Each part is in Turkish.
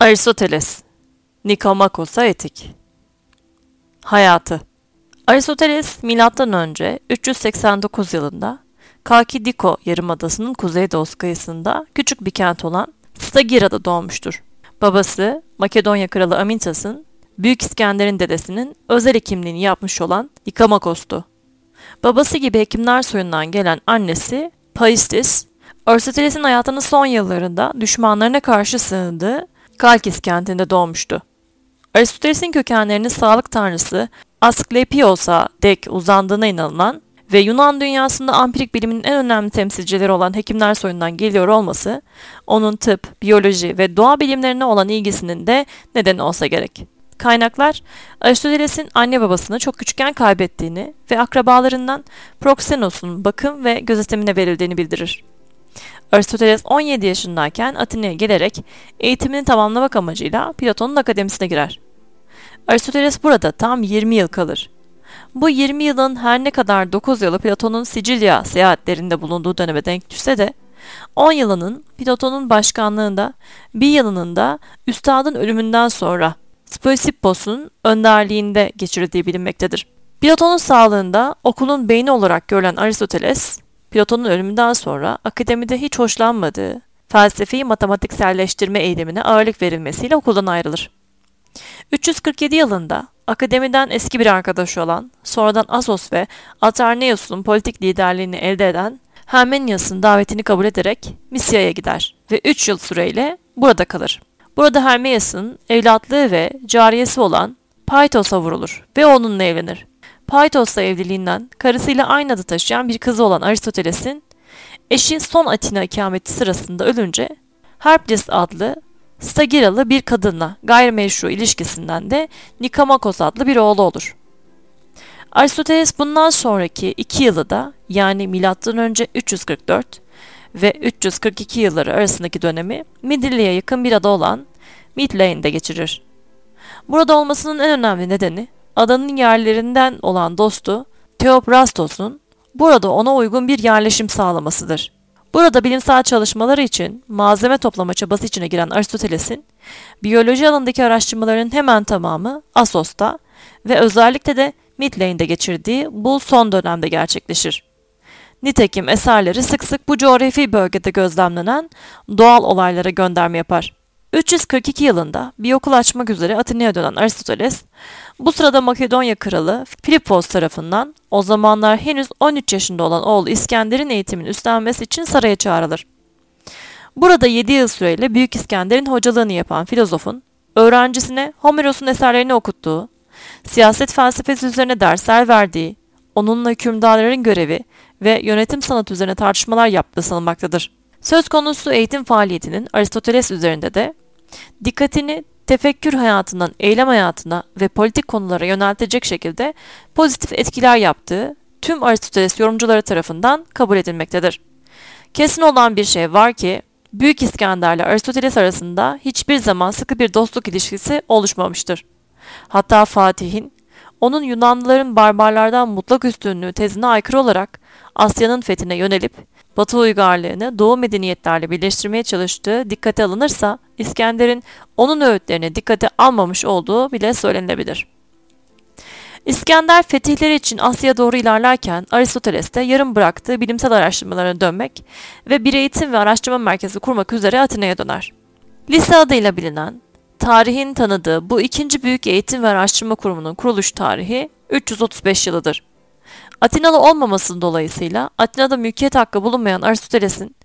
Aristoteles Nikomakos'a etik Hayatı Aristoteles M.Ö. 389 yılında Kalkidiko yarımadasının kuzeydoğu kıyısında küçük bir kent olan Stagira'da doğmuştur. Babası Makedonya kralı Amintas'ın Büyük İskender'in dedesinin özel hekimliğini yapmış olan Nikomakos'tu. Babası gibi hekimler soyundan gelen annesi Paistis, Aristoteles'in hayatının son yıllarında düşmanlarına karşı sığındığı Kalkis kentinde doğmuştu. Aristoteles'in kökenlerinin sağlık tanrısı Asklepios'a dek uzandığına inanılan ve Yunan dünyasında ampirik bilimin en önemli temsilcileri olan hekimler soyundan geliyor olması, onun tıp, biyoloji ve doğa bilimlerine olan ilgisinin de nedeni olsa gerek. Kaynaklar, Aristoteles'in anne babasını çok küçükken kaybettiğini ve akrabalarından Proxenos'un bakım ve gözetimine verildiğini bildirir. Aristoteles 17 yaşındayken Atina'ya gelerek eğitimini tamamlamak amacıyla Platon'un akademisine girer. Aristoteles burada tam 20 yıl kalır. Bu 20 yılın her ne kadar 9 yılı Platon'un Sicilya seyahatlerinde bulunduğu döneme denk düşse de 10 yılının Platon'un başkanlığında, bir yılının da üstadın ölümünden sonra Speusippus'un önderliğinde geçirildiği bilinmektedir. Platon'un sağlığında okulun beyni olarak görülen Aristoteles, Platon'un ölümünden sonra akademide hiç hoşlanmadığı felsefi matematikselleştirme eğilimine ağırlık verilmesiyle okuldan ayrılır. 347 yılında akademiden eski bir arkadaşı olan, sonradan Asos ve Atarneus'un politik liderliğini elde eden Hermenias'ın davetini kabul ederek Misya'ya gider ve 3 yıl süreyle burada kalır. Burada Hermeias'ın evlatlığı ve cariyesi olan Paitos'a vurulur ve onunla evlenir. Paitos'la evliliğinden karısıyla aynı adı taşıyan bir kızı olan Aristoteles'in eşi son Atina ikameti sırasında ölünce Herplis adlı Stagiralı bir kadınla gayrimeşru ilişkisinden de Nikomakos adlı bir oğlu olur. Aristoteles bundan sonraki iki yılı da yani M.Ö. 344 ve 342 yılları arasındaki dönemi Midilli'ye yakın bir ada olan Midlane'de geçirir. Burada olmasının en önemli nedeni adanın yerlerinden olan dostu Theophrastos'un burada ona uygun bir yerleşim sağlamasıdır. Burada bilimsel çalışmaları için malzeme toplama çabası içine giren Aristoteles'in biyoloji alanındaki araştırmaların hemen tamamı Asos'ta ve özellikle de Midlane'de geçirdiği bu son dönemde gerçekleşir. Nitekim eserleri sık sık bu coğrafi bölgede gözlemlenen doğal olaylara gönderme yapar. 342 yılında bir okul açmak üzere Atina'ya dönen Aristoteles, bu sırada Makedonya kralı Filipos tarafından o zamanlar henüz 13 yaşında olan oğlu İskender'in eğitimini üstlenmesi için saraya çağrılır. Burada 7 yıl süreyle Büyük İskender'in hocalığını yapan filozofun, öğrencisine Homeros'un eserlerini okuttuğu, siyaset felsefesi üzerine dersler verdiği, onunla hükümdarların görevi ve yönetim sanatı üzerine tartışmalar yaptığı sanılmaktadır. Söz konusu eğitim faaliyetinin Aristoteles üzerinde de dikkatini tefekkür hayatından eylem hayatına ve politik konulara yöneltecek şekilde pozitif etkiler yaptığı tüm Aristoteles yorumcuları tarafından kabul edilmektedir. Kesin olan bir şey var ki Büyük İskender ile Aristoteles arasında hiçbir zaman sıkı bir dostluk ilişkisi oluşmamıştır. Hatta Fatih'in onun Yunanlıların barbarlardan mutlak üstünlüğü tezine aykırı olarak Asya'nın fethine yönelip Batı uygarlığını Doğu medeniyetlerle birleştirmeye çalıştığı dikkate alınırsa İskender'in onun öğütlerini dikkate almamış olduğu bile söylenebilir. İskender fetihleri için Asya'ya doğru ilerlerken Aristoteles de yarım bıraktığı bilimsel araştırmalarına dönmek ve bir eğitim ve araştırma merkezi kurmak üzere Atina'ya döner. Lise adıyla bilinen, tarihin tanıdığı bu ikinci büyük eğitim ve araştırma kurumunun kuruluş tarihi 335 yılıdır. Atinalı olmamasının dolayısıyla Atina'da mülkiyet hakkı bulunmayan Aristoteles'in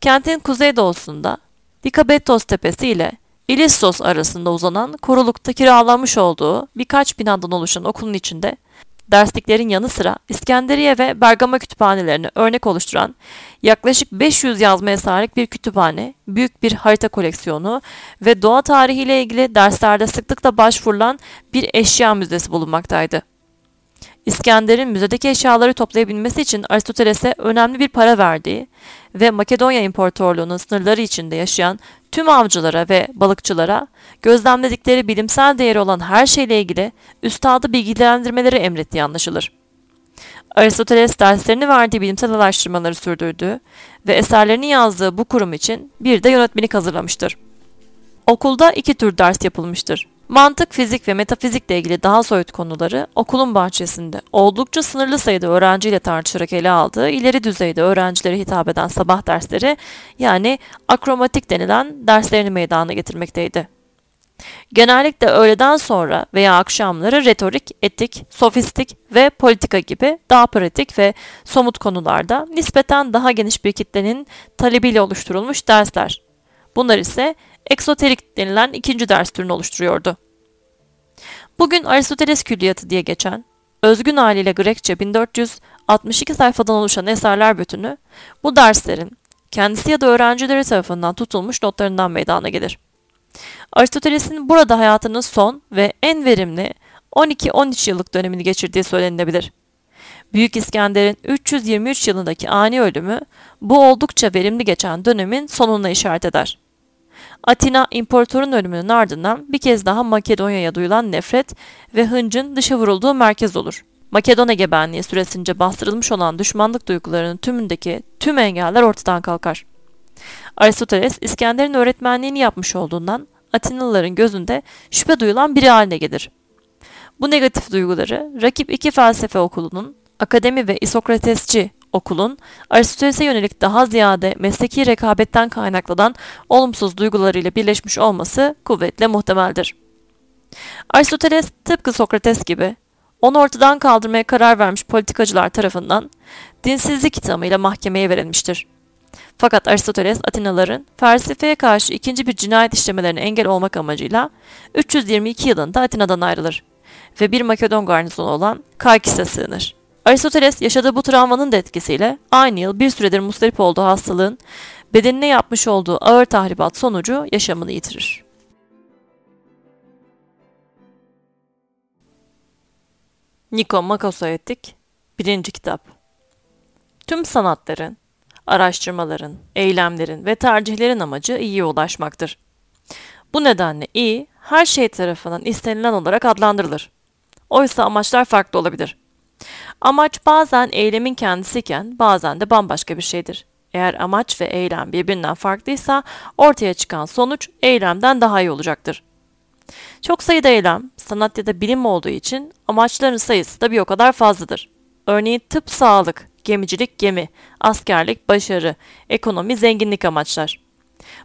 kentin kuzeydoğusunda Dikabetos tepesi ile İlistos arasında uzanan korulukta kiralanmış olduğu birkaç binadan oluşan okulun içinde dersliklerin yanı sıra İskenderiye ve Bergama kütüphanelerini örnek oluşturan yaklaşık 500 yazmaya sahip bir kütüphane, büyük bir harita koleksiyonu ve doğa tarihiyle ilgili derslerde sıklıkla başvurulan bir eşya müzesi bulunmaktaydı. İskender'in müzedeki eşyaları toplayabilmesi için Aristoteles'e önemli bir para verdiği ve Makedonya İmparatorluğu'nun sınırları içinde yaşayan tüm avcılara ve balıkçılara gözlemledikleri bilimsel değeri olan her şeyle ilgili üstadı bilgilendirmeleri emrettiği anlaşılır. Aristoteles derslerini verdiği bilimsel araştırmaları sürdürdüğü ve eserlerini yazdığı bu kurum için bir de yönetmenlik hazırlamıştır. Okulda iki tür ders yapılmıştır. Mantık, fizik ve metafizikle ilgili daha soyut konuları okulun bahçesinde oldukça sınırlı sayıda öğrenciyle tartışarak ele aldığı ileri düzeyde öğrencilere hitap eden sabah dersleri yani akromatik denilen derslerini meydana getirmekteydi. Genellikle öğleden sonra veya akşamları retorik, etik, sofistik ve politika gibi daha pratik ve somut konularda nispeten daha geniş bir kitlenin talebiyle oluşturulmuş dersler. Bunlar ise eksoterik denilen ikinci ders türünü oluşturuyordu. Bugün Aristoteles Külliyatı diye geçen, özgün haliyle Grekçe 1462 sayfadan oluşan eserler bütünü, bu derslerin kendisi ya da öğrencileri tarafından tutulmuş notlarından meydana gelir. Aristoteles'in burada hayatının son ve en verimli 12-13 yıllık dönemini geçirdiği söylenilebilir. Büyük İskender'in 323 yılındaki ani ölümü bu oldukça verimli geçen dönemin sonuna işaret eder. Atina imparatorun ölümünün ardından bir kez daha Makedonya'ya duyulan nefret ve hıncın dışa vurulduğu merkez olur. Makedon egemenliği süresince bastırılmış olan düşmanlık duygularının tümündeki tüm engeller ortadan kalkar. Aristoteles İskender'in öğretmenliğini yapmış olduğundan Atinalıların gözünde şüphe duyulan biri haline gelir. Bu negatif duyguları rakip iki felsefe okulunun akademi ve isokratesçi okulun Aristoteles'e yönelik daha ziyade mesleki rekabetten kaynaklanan olumsuz duygularıyla birleşmiş olması kuvvetle muhtemeldir. Aristoteles tıpkı Sokrates gibi onu ortadan kaldırmaya karar vermiş politikacılar tarafından dinsizlik ithamıyla mahkemeye verilmiştir. Fakat Aristoteles Atinaların felsefeye karşı ikinci bir cinayet işlemelerine engel olmak amacıyla 322 yılında Atina'dan ayrılır ve bir Makedon garnizonu olan Kalkis'e sığınır. Aristoteles yaşadığı bu travmanın da etkisiyle aynı yıl bir süredir mustarip olduğu hastalığın bedenine yapmış olduğu ağır tahribat sonucu yaşamını yitirir. Niko Makosoetik 1. Kitap Tüm sanatların, araştırmaların, eylemlerin ve tercihlerin amacı iyiye ulaşmaktır. Bu nedenle iyi, her şey tarafından istenilen olarak adlandırılır. Oysa amaçlar farklı olabilir. Amaç bazen eylemin kendisiyken bazen de bambaşka bir şeydir. Eğer amaç ve eylem birbirinden farklıysa ortaya çıkan sonuç eylemden daha iyi olacaktır. Çok sayıda eylem, sanat ya da bilim olduğu için amaçların sayısı da bir o kadar fazladır. Örneğin tıp, sağlık, gemicilik, gemi, askerlik, başarı, ekonomi, zenginlik amaçlar.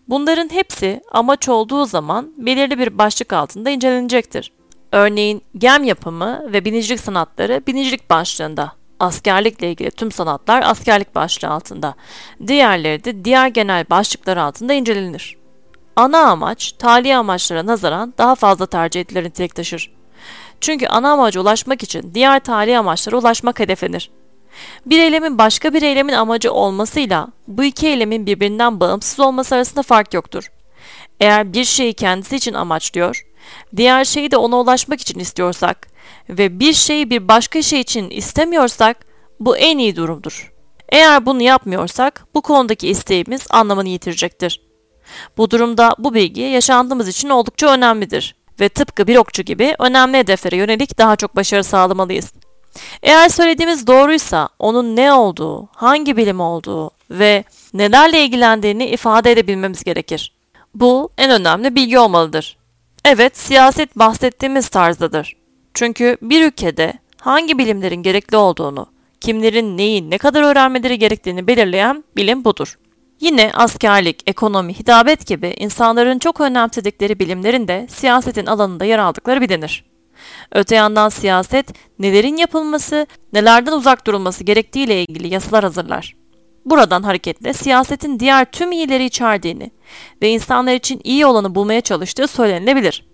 Bunların hepsi amaç olduğu zaman belirli bir başlık altında incelenecektir. Örneğin gem yapımı ve binicilik sanatları binicilik başlığında, askerlikle ilgili tüm sanatlar askerlik başlığı altında, diğerleri de diğer genel başlıklar altında incelenir. Ana amaç, tali amaçlara nazaran daha fazla tercih edilir nitelik taşır. Çünkü ana amaca ulaşmak için diğer tali amaçlara ulaşmak hedeflenir. Bir eylemin başka bir eylemin amacı olmasıyla bu iki eylemin birbirinden bağımsız olması arasında fark yoktur. Eğer bir şeyi kendisi için amaçlıyor, diğer şeyi de ona ulaşmak için istiyorsak ve bir şeyi bir başka şey için istemiyorsak bu en iyi durumdur. Eğer bunu yapmıyorsak bu konudaki isteğimiz anlamını yitirecektir. Bu durumda bu bilgi yaşantımız için oldukça önemlidir ve tıpkı bir okçu gibi önemli hedeflere yönelik daha çok başarı sağlamalıyız. Eğer söylediğimiz doğruysa onun ne olduğu, hangi bilim olduğu ve nelerle ilgilendiğini ifade edebilmemiz gerekir. Bu en önemli bilgi olmalıdır. Evet, siyaset bahsettiğimiz tarzdadır. Çünkü bir ülkede hangi bilimlerin gerekli olduğunu, kimlerin neyi ne kadar öğrenmeleri gerektiğini belirleyen bilim budur. Yine askerlik, ekonomi, hitabet gibi insanların çok önemsedikleri bilimlerin de siyasetin alanında yer aldıkları bilinir. Öte yandan siyaset nelerin yapılması, nelerden uzak durulması gerektiğiyle ilgili yasalar hazırlar. Buradan hareketle siyasetin diğer tüm iyileri içerdiğini ve insanlar için iyi olanı bulmaya çalıştığı söylenilebilir.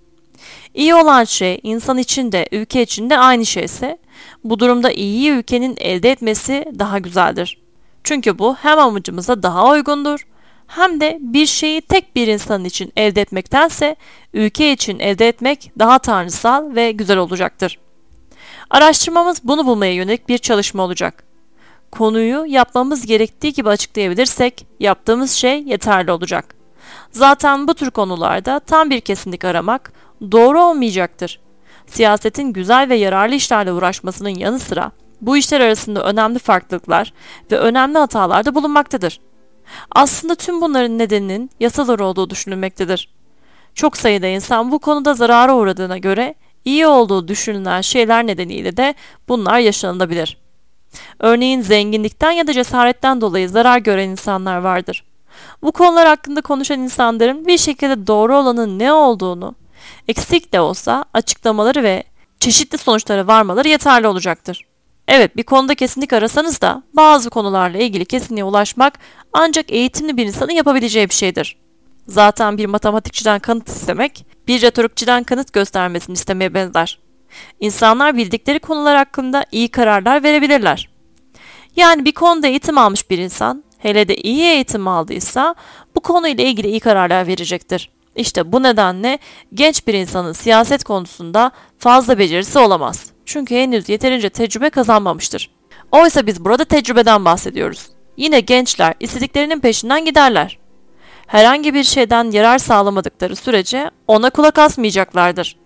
İyi olan şey insan için de ülke için de aynı şeyse bu durumda iyi ülkenin elde etmesi daha güzeldir. Çünkü bu hem amacımıza daha uygundur hem de bir şeyi tek bir insan için elde etmektense ülke için elde etmek daha tanrısal ve güzel olacaktır. Araştırmamız bunu bulmaya yönelik bir çalışma olacak. Konuyu yapmamız gerektiği gibi açıklayabilirsek yaptığımız şey yeterli olacak. Zaten bu tür konularda tam bir kesinlik aramak doğru olmayacaktır. Siyasetin güzel ve yararlı işlerle uğraşmasının yanı sıra bu işler arasında önemli farklılıklar ve önemli hatalar da bulunmaktadır. Aslında tüm bunların nedeninin yasalar olduğu düşünülmektedir. Çok sayıda insan bu konuda zarara uğradığına göre iyi olduğu düşünülen şeyler nedeniyle de bunlar yaşanılabilir. Örneğin zenginlikten ya da cesaretten dolayı zarar gören insanlar vardır. Bu konular hakkında konuşan insanların bir şekilde doğru olanın ne olduğunu, eksik de olsa açıklamaları ve çeşitli sonuçlara varmaları yeterli olacaktır. Evet bir konuda kesinlik arasanız da bazı konularla ilgili kesinliğe ulaşmak ancak eğitimli bir insanın yapabileceği bir şeydir. Zaten bir matematikçiden kanıt istemek, bir retorikçiden kanıt göstermesini istemeye benzer. İnsanlar bildikleri konular hakkında iyi kararlar verebilirler. Yani bir konuda eğitim almış bir insan, hele de iyi eğitim aldıysa bu konuyla ilgili iyi kararlar verecektir. İşte bu nedenle genç bir insanın siyaset konusunda fazla becerisi olamaz. Çünkü henüz yeterince tecrübe kazanmamıştır. Oysa biz burada tecrübeden bahsediyoruz. Yine gençler istediklerinin peşinden giderler. Herhangi bir şeyden yarar sağlamadıkları sürece ona kulak asmayacaklardır.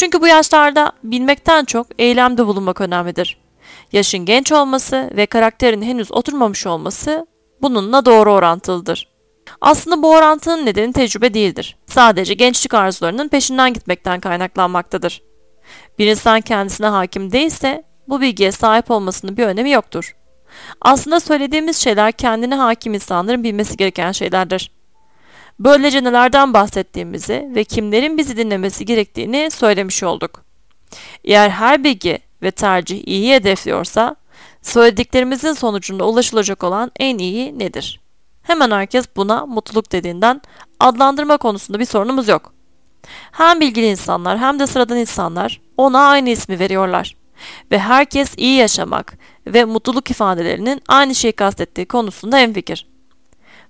Çünkü bu yaşlarda bilmekten çok eylemde bulunmak önemlidir. Yaşın genç olması ve karakterin henüz oturmamış olması bununla doğru orantılıdır. Aslında bu orantının nedeni tecrübe değildir. Sadece gençlik arzularının peşinden gitmekten kaynaklanmaktadır. Bir insan kendisine hakim değilse bu bilgiye sahip olmasının bir önemi yoktur. Aslında söylediğimiz şeyler kendine hakim insanların bilmesi gereken şeylerdir. Böylece nelerden bahsettiğimizi ve kimlerin bizi dinlemesi gerektiğini söylemiş olduk. Eğer her bilgi ve tercih iyi hedefliyorsa, söylediklerimizin sonucunda ulaşılacak olan en iyi nedir? Hemen herkes buna mutluluk dediğinden adlandırma konusunda bir sorunumuz yok. Hem bilgili insanlar hem de sıradan insanlar ona aynı ismi veriyorlar. Ve herkes iyi yaşamak ve mutluluk ifadelerinin aynı şeyi kastettiği konusunda hemfikir.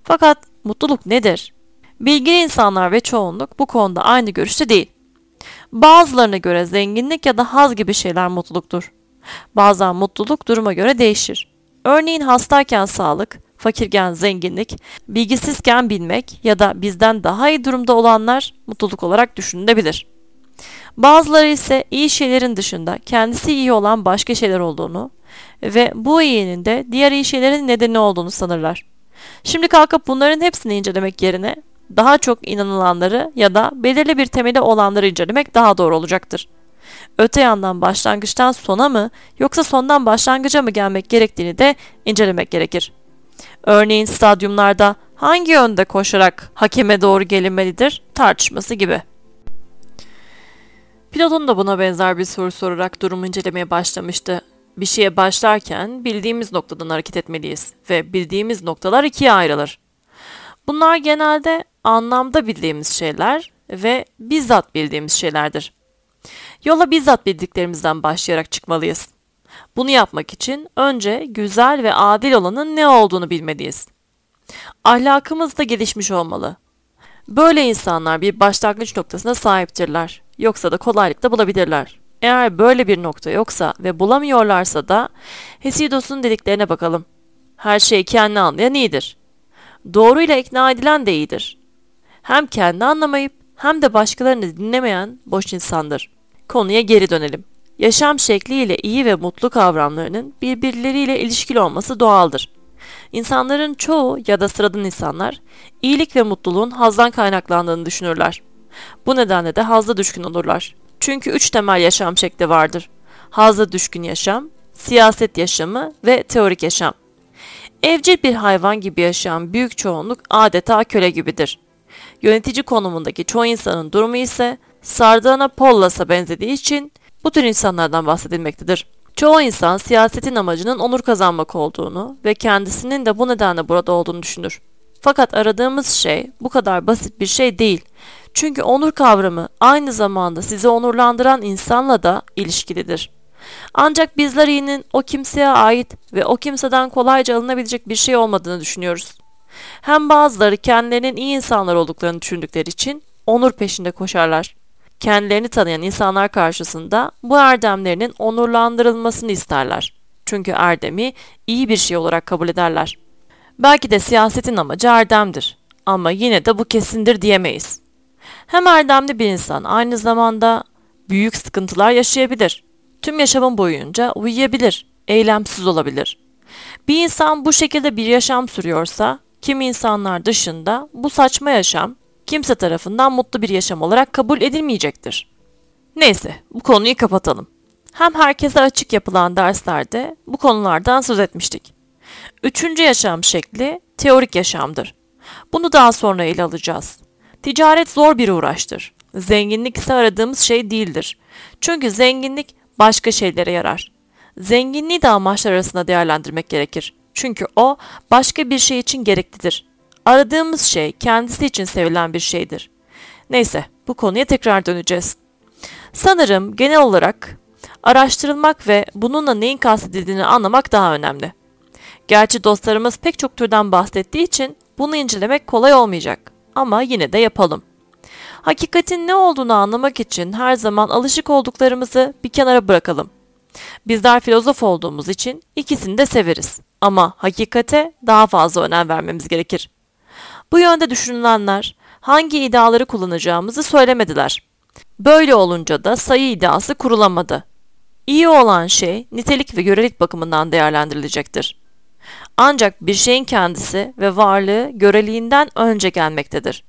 Fakat mutluluk nedir? Bilgili insanlar ve çoğunluk bu konuda aynı görüşte değil. Bazılarına göre zenginlik ya da haz gibi şeyler mutluluktur. Bazen mutluluk duruma göre değişir. Örneğin hastayken sağlık, fakirken zenginlik, bilgisizken bilmek ya da bizden daha iyi durumda olanlar mutluluk olarak düşünülebilir. Bazıları ise iyi şeylerin dışında kendisi iyi olan başka şeyler olduğunu ve bu iyinin de diğer iyi şeylerin nedeni olduğunu sanırlar. Şimdi kalkıp bunların hepsini incelemek yerine daha çok inanılanları ya da belirli bir temeli olanları incelemek daha doğru olacaktır. Öte yandan başlangıçtan sona mı yoksa sondan başlangıca mı gelmek gerektiğini de incelemek gerekir. Örneğin stadyumlarda hangi yönde koşarak hakeme doğru gelinmelidir tartışması gibi. Pilotun da buna benzer bir soru sorarak durumu incelemeye başlamıştı. Bir şeye başlarken bildiğimiz noktadan hareket etmeliyiz ve bildiğimiz noktalar ikiye ayrılır. Bunlar genelde anlamda bildiğimiz şeyler ve bizzat bildiğimiz şeylerdir. Yola bizzat bildiklerimizden başlayarak çıkmalıyız. Bunu yapmak için önce güzel ve adil olanın ne olduğunu bilmeliyiz. Ahlakımız da gelişmiş olmalı. Böyle insanlar bir başlangıç noktasına sahiptirler. Yoksa da kolaylıkla bulabilirler. Eğer böyle bir nokta yoksa ve bulamıyorlarsa da Hesidos'un dediklerine bakalım. Her şeyi kendi anlayan iyidir. Doğruyla ikna edilen de iyidir. Hem kendi anlamayıp hem de başkalarını dinlemeyen boş insandır. Konuya geri dönelim. Yaşam şekliyle iyi ve mutlu kavramlarının birbirleriyle ilişkili olması doğaldır. İnsanların çoğu ya da sıradan insanlar iyilik ve mutluluğun hazdan kaynaklandığını düşünürler. Bu nedenle de hazda düşkün olurlar. Çünkü üç temel yaşam şekli vardır. Hazda düşkün yaşam, siyaset yaşamı ve teorik yaşam. Evcil bir hayvan gibi yaşayan büyük çoğunluk adeta köle gibidir. Yönetici konumundaki çoğu insanın durumu ise Sardana Pollas'a benzediği için bu tür insanlardan bahsedilmektedir. Çoğu insan siyasetin amacının onur kazanmak olduğunu ve kendisinin de bu nedenle burada olduğunu düşünür. Fakat aradığımız şey bu kadar basit bir şey değil. Çünkü onur kavramı aynı zamanda sizi onurlandıran insanla da ilişkilidir. Ancak bizler iyinin o kimseye ait ve o kimseden kolayca alınabilecek bir şey olmadığını düşünüyoruz. Hem bazıları kendilerinin iyi insanlar olduklarını düşündükleri için onur peşinde koşarlar kendilerini tanıyan insanlar karşısında bu erdemlerinin onurlandırılmasını isterler. Çünkü erdemi iyi bir şey olarak kabul ederler. Belki de siyasetin amacı erdemdir ama yine de bu kesindir diyemeyiz. Hem erdemli bir insan aynı zamanda büyük sıkıntılar yaşayabilir. Tüm yaşamın boyunca uyuyabilir, eylemsiz olabilir. Bir insan bu şekilde bir yaşam sürüyorsa, kim insanlar dışında bu saçma yaşam kimse tarafından mutlu bir yaşam olarak kabul edilmeyecektir. Neyse, bu konuyu kapatalım. Hem herkese açık yapılan derslerde bu konulardan söz etmiştik. Üçüncü yaşam şekli teorik yaşamdır. Bunu daha sonra ele alacağız. Ticaret zor bir uğraştır. Zenginlik ise aradığımız şey değildir. Çünkü zenginlik başka şeylere yarar. Zenginliği de amaçlar arasında değerlendirmek gerekir. Çünkü o başka bir şey için gereklidir. Aradığımız şey kendisi için sevilen bir şeydir. Neyse bu konuya tekrar döneceğiz. Sanırım genel olarak araştırılmak ve bununla neyin kastedildiğini anlamak daha önemli. Gerçi dostlarımız pek çok türden bahsettiği için bunu incelemek kolay olmayacak ama yine de yapalım. Hakikatin ne olduğunu anlamak için her zaman alışık olduklarımızı bir kenara bırakalım. Bizler filozof olduğumuz için ikisini de severiz ama hakikate daha fazla önem vermemiz gerekir. Bu yönde düşünülenler hangi iddiaları kullanacağımızı söylemediler. Böyle olunca da sayı iddiası kurulamadı. İyi olan şey nitelik ve görelik bakımından değerlendirilecektir. Ancak bir şeyin kendisi ve varlığı göreliğinden önce gelmektedir.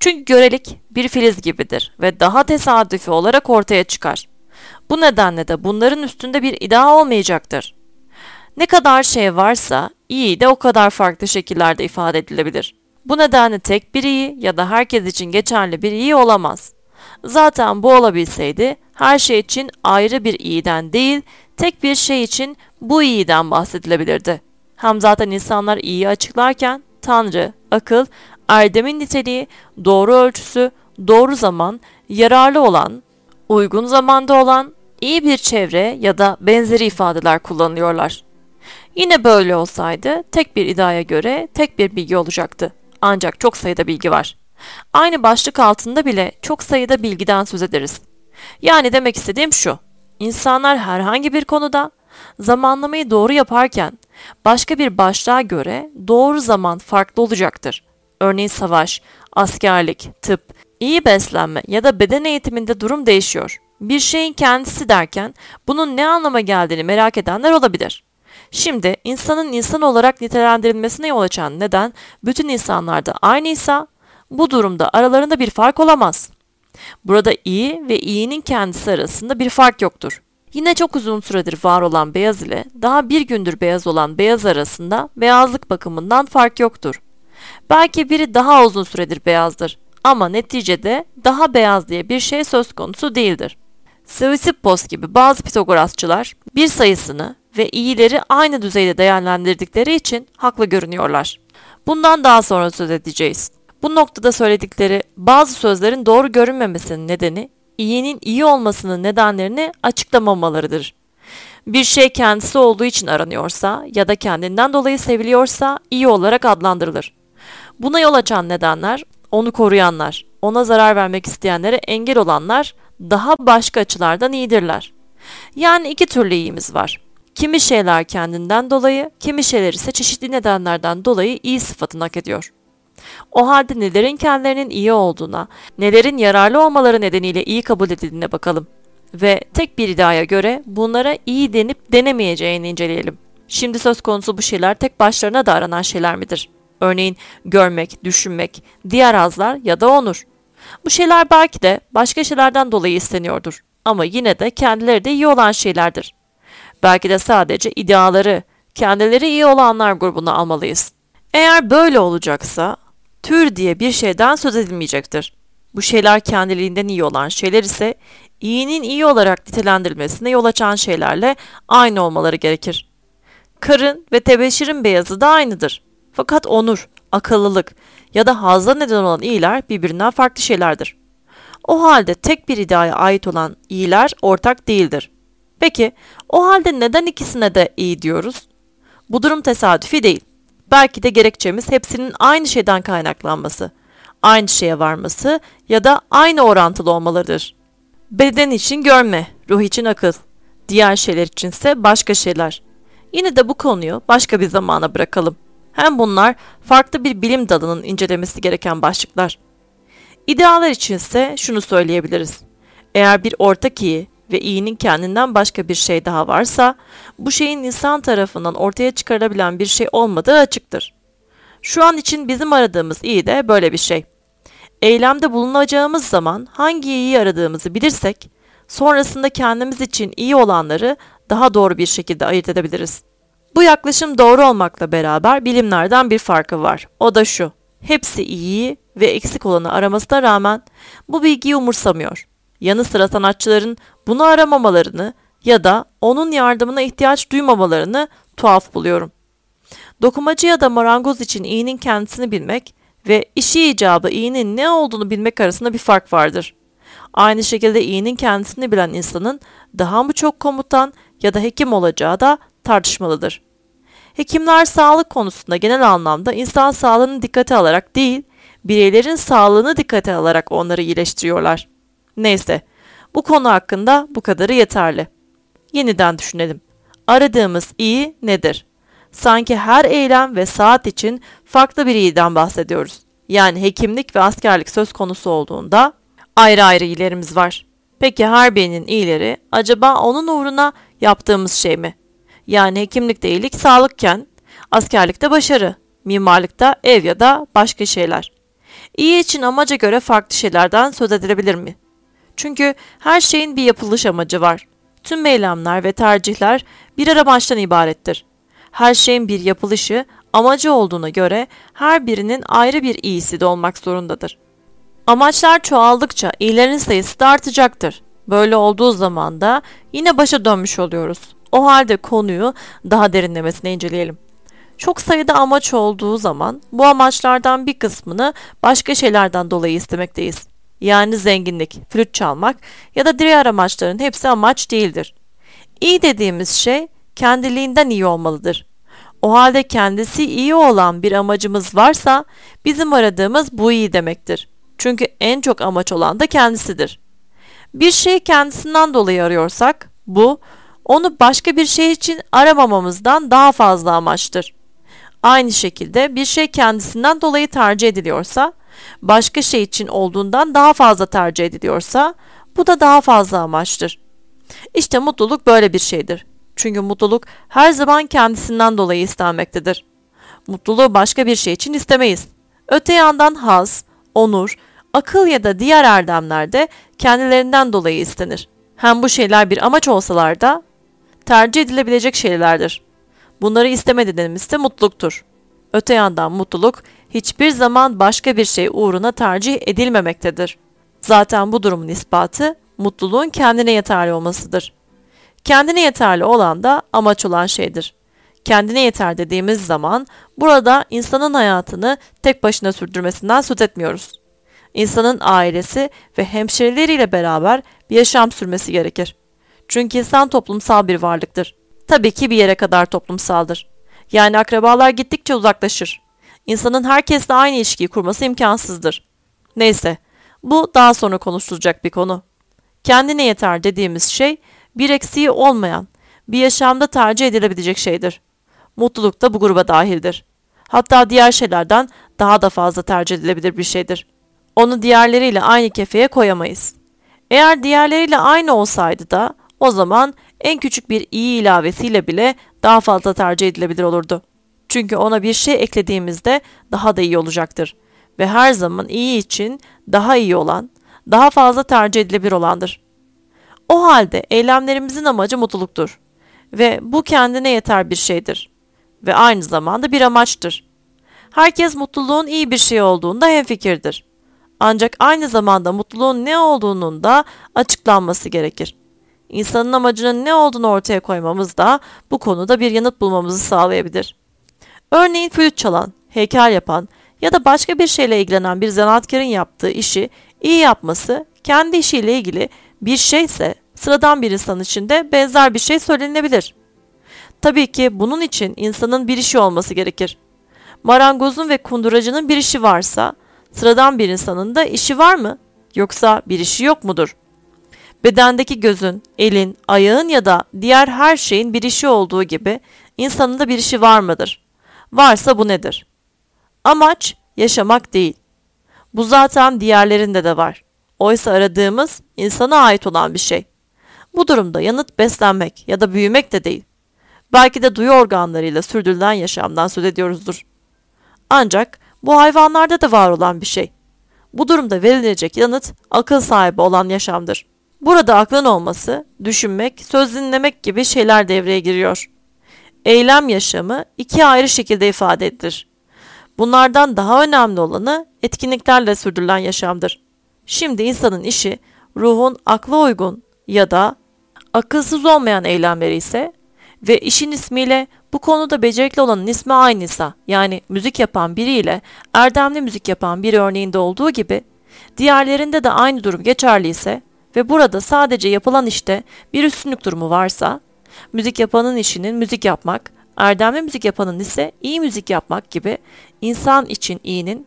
Çünkü görelik bir filiz gibidir ve daha tesadüfi olarak ortaya çıkar. Bu nedenle de bunların üstünde bir iddia olmayacaktır. Ne kadar şey varsa iyi de o kadar farklı şekillerde ifade edilebilir. Bu nedenle tek bir iyi ya da herkes için geçerli bir iyi olamaz. Zaten bu olabilseydi her şey için ayrı bir iyiden değil, tek bir şey için bu iyiden bahsedilebilirdi. Hem zaten insanlar iyiyi açıklarken Tanrı, akıl, erdemin niteliği, doğru ölçüsü, doğru zaman, yararlı olan, uygun zamanda olan, iyi bir çevre ya da benzeri ifadeler kullanıyorlar. Yine böyle olsaydı tek bir iddiaya göre tek bir bilgi olacaktı. Ancak çok sayıda bilgi var. Aynı başlık altında bile çok sayıda bilgiden söz ederiz. Yani demek istediğim şu. İnsanlar herhangi bir konuda zamanlamayı doğru yaparken başka bir başlığa göre doğru zaman farklı olacaktır. Örneğin savaş, askerlik, tıp, iyi beslenme ya da beden eğitiminde durum değişiyor. Bir şeyin kendisi derken bunun ne anlama geldiğini merak edenler olabilir. Şimdi insanın insan olarak nitelendirilmesine yol açan neden bütün insanlarda aynıysa bu durumda aralarında bir fark olamaz. Burada iyi ve iyinin kendisi arasında bir fark yoktur. Yine çok uzun süredir var olan beyaz ile daha bir gündür beyaz olan beyaz arasında beyazlık bakımından fark yoktur. Belki biri daha uzun süredir beyazdır ama neticede daha beyaz diye bir şey söz konusu değildir. Seussippos gibi bazı Pitagorasçılar bir sayısını ve iyileri aynı düzeyde değerlendirdikleri için haklı görünüyorlar. Bundan daha sonra söz edeceğiz. Bu noktada söyledikleri bazı sözlerin doğru görünmemesinin nedeni iyinin iyi olmasının nedenlerini açıklamamalarıdır. Bir şey kendisi olduğu için aranıyorsa ya da kendinden dolayı seviliyorsa iyi olarak adlandırılır. Buna yol açan nedenler onu koruyanlar, ona zarar vermek isteyenlere engel olanlar daha başka açılardan iyidirler. Yani iki türlü iyimiz var. Kimi şeyler kendinden dolayı, kimi şeyler ise çeşitli nedenlerden dolayı iyi sıfatını hak ediyor. O halde nelerin kendilerinin iyi olduğuna, nelerin yararlı olmaları nedeniyle iyi kabul edildiğine bakalım. Ve tek bir iddiaya göre bunlara iyi denip denemeyeceğini inceleyelim. Şimdi söz konusu bu şeyler tek başlarına da aranan şeyler midir? Örneğin görmek, düşünmek, diğer hazlar ya da onur. Bu şeyler belki de başka şeylerden dolayı isteniyordur. Ama yine de kendileri de iyi olan şeylerdir. Belki de sadece ideaları, kendileri iyi olanlar grubuna almalıyız. Eğer böyle olacaksa tür diye bir şeyden söz edilmeyecektir. Bu şeyler kendiliğinden iyi olan şeyler ise iyinin iyi olarak nitelendirilmesine yol açan şeylerle aynı olmaları gerekir. Karın ve tebeşirin beyazı da aynıdır. Fakat onur, akıllılık ya da hazla neden olan iyiler birbirinden farklı şeylerdir. O halde tek bir iddiaya ait olan iyiler ortak değildir. Peki o halde neden ikisine de iyi diyoruz? Bu durum tesadüfi değil. Belki de gerekçemiz hepsinin aynı şeyden kaynaklanması, aynı şeye varması ya da aynı orantılı olmalarıdır. Beden için görme, ruh için akıl, diğer şeyler içinse başka şeyler. Yine de bu konuyu başka bir zamana bırakalım. Hem bunlar farklı bir bilim dalının incelemesi gereken başlıklar. İdealar içinse şunu söyleyebiliriz. Eğer bir ortak iyi ve iyinin kendinden başka bir şey daha varsa, bu şeyin insan tarafından ortaya çıkarılabilen bir şey olmadığı açıktır. Şu an için bizim aradığımız iyi de böyle bir şey. eylemde bulunacağımız zaman hangi iyiyi aradığımızı bilirsek, sonrasında kendimiz için iyi olanları daha doğru bir şekilde ayırt edebiliriz. Bu yaklaşım doğru olmakla beraber bilimlerden bir farkı var. O da şu. Hepsi iyiyi ve eksik olanı aramasına rağmen bu bilgiyi umursamıyor. Yanı sıra sanatçıların bunu aramamalarını ya da onun yardımına ihtiyaç duymamalarını tuhaf buluyorum. Dokumacı ya da marangoz için iyinin kendisini bilmek ve işi icabı iyinin ne olduğunu bilmek arasında bir fark vardır. Aynı şekilde iyinin kendisini bilen insanın daha mı çok komutan ya da hekim olacağı da tartışmalıdır. Hekimler sağlık konusunda genel anlamda insan sağlığını dikkate alarak değil, bireylerin sağlığını dikkate alarak onları iyileştiriyorlar. Neyse, bu konu hakkında bu kadarı yeterli. Yeniden düşünelim. Aradığımız iyi nedir? Sanki her eylem ve saat için farklı bir iyiden bahsediyoruz. Yani hekimlik ve askerlik söz konusu olduğunda ayrı ayrı iyilerimiz var. Peki her birinin iyileri acaba onun uğruna yaptığımız şey mi? Yani hekimlikte iyilik sağlıkken, askerlikte başarı, mimarlıkta ev ya da başka şeyler. İyi için amaca göre farklı şeylerden söz edilebilir mi? Çünkü her şeyin bir yapılış amacı var. Tüm eylemler ve tercihler birer amaçtan ibarettir. Her şeyin bir yapılışı, amacı olduğuna göre her birinin ayrı bir iyisi de olmak zorundadır. Amaçlar çoğaldıkça iyilerin sayısı da artacaktır. Böyle olduğu zaman da yine başa dönmüş oluyoruz. O halde konuyu daha derinlemesine inceleyelim. Çok sayıda amaç olduğu zaman bu amaçlardan bir kısmını başka şeylerden dolayı istemekteyiz. Yani zenginlik, flüt çalmak ya da diğer amaçların hepsi amaç değildir. İyi dediğimiz şey kendiliğinden iyi olmalıdır. O halde kendisi iyi olan bir amacımız varsa bizim aradığımız bu iyi demektir. Çünkü en çok amaç olan da kendisidir. Bir şey kendisinden dolayı arıyorsak bu onu başka bir şey için aramamamızdan daha fazla amaçtır. Aynı şekilde bir şey kendisinden dolayı tercih ediliyorsa, başka şey için olduğundan daha fazla tercih ediliyorsa, bu da daha fazla amaçtır. İşte mutluluk böyle bir şeydir. Çünkü mutluluk her zaman kendisinden dolayı istenmektedir. Mutluluğu başka bir şey için istemeyiz. Öte yandan haz, onur, akıl ya da diğer erdemler de kendilerinden dolayı istenir. Hem bu şeyler bir amaç olsalar da tercih edilebilecek şeylerdir. Bunları isteme nedenimiz de mutluluktur. Öte yandan mutluluk hiçbir zaman başka bir şey uğruna tercih edilmemektedir. Zaten bu durumun ispatı mutluluğun kendine yeterli olmasıdır. Kendine yeterli olan da amaç olan şeydir. Kendine yeter dediğimiz zaman burada insanın hayatını tek başına sürdürmesinden söz etmiyoruz. İnsanın ailesi ve hemşerileriyle beraber bir yaşam sürmesi gerekir. Çünkü insan toplumsal bir varlıktır. Tabii ki bir yere kadar toplumsaldır. Yani akrabalar gittikçe uzaklaşır. İnsanın herkesle aynı ilişkiyi kurması imkansızdır. Neyse, bu daha sonra konuşulacak bir konu. Kendine yeter dediğimiz şey bir eksiği olmayan, bir yaşamda tercih edilebilecek şeydir. Mutluluk da bu gruba dahildir. Hatta diğer şeylerden daha da fazla tercih edilebilir bir şeydir. Onu diğerleriyle aynı kefeye koyamayız. Eğer diğerleriyle aynı olsaydı da o zaman en küçük bir iyi ilavesiyle bile daha fazla tercih edilebilir olurdu. Çünkü ona bir şey eklediğimizde daha da iyi olacaktır. Ve her zaman iyi için daha iyi olan, daha fazla tercih edilebilir olandır. O halde eylemlerimizin amacı mutluluktur. Ve bu kendine yeter bir şeydir. Ve aynı zamanda bir amaçtır. Herkes mutluluğun iyi bir şey olduğunda hemfikirdir. Ancak aynı zamanda mutluluğun ne olduğunun da açıklanması gerekir. İnsanın amacının ne olduğunu ortaya koymamız da bu konuda bir yanıt bulmamızı sağlayabilir. Örneğin flüt çalan, heykel yapan ya da başka bir şeyle ilgilenen bir zanaatkarın yaptığı işi iyi yapması kendi işiyle ilgili bir şeyse sıradan bir insan için de benzer bir şey söylenebilir. Tabii ki bunun için insanın bir işi olması gerekir. Marangozun ve kunduracının bir işi varsa sıradan bir insanın da işi var mı? Yoksa bir işi yok mudur? Bedendeki gözün, elin, ayağın ya da diğer her şeyin bir işi olduğu gibi insanın da bir işi var mıdır? Varsa bu nedir? Amaç yaşamak değil. Bu zaten diğerlerinde de var. Oysa aradığımız insana ait olan bir şey. Bu durumda yanıt beslenmek ya da büyümek de değil. Belki de duyu organlarıyla sürdürülen yaşamdan söz ediyoruzdur. Ancak bu hayvanlarda da var olan bir şey. Bu durumda verilecek yanıt akıl sahibi olan yaşamdır. Burada aklın olması, düşünmek, söz dinlemek gibi şeyler devreye giriyor. Eylem yaşamı iki ayrı şekilde ifade edilir. Bunlardan daha önemli olanı etkinliklerle sürdürülen yaşamdır. Şimdi insanın işi ruhun akla uygun ya da akılsız olmayan eylemleri ise ve işin ismiyle bu konuda becerikli olanın ismi aynıysa yani müzik yapan biriyle erdemli müzik yapan bir örneğinde olduğu gibi diğerlerinde de aynı durum geçerli ise ve burada sadece yapılan işte bir üstünlük durumu varsa müzik yapanın işinin müzik yapmak, erdemli müzik yapanın ise iyi müzik yapmak gibi insan için iyinin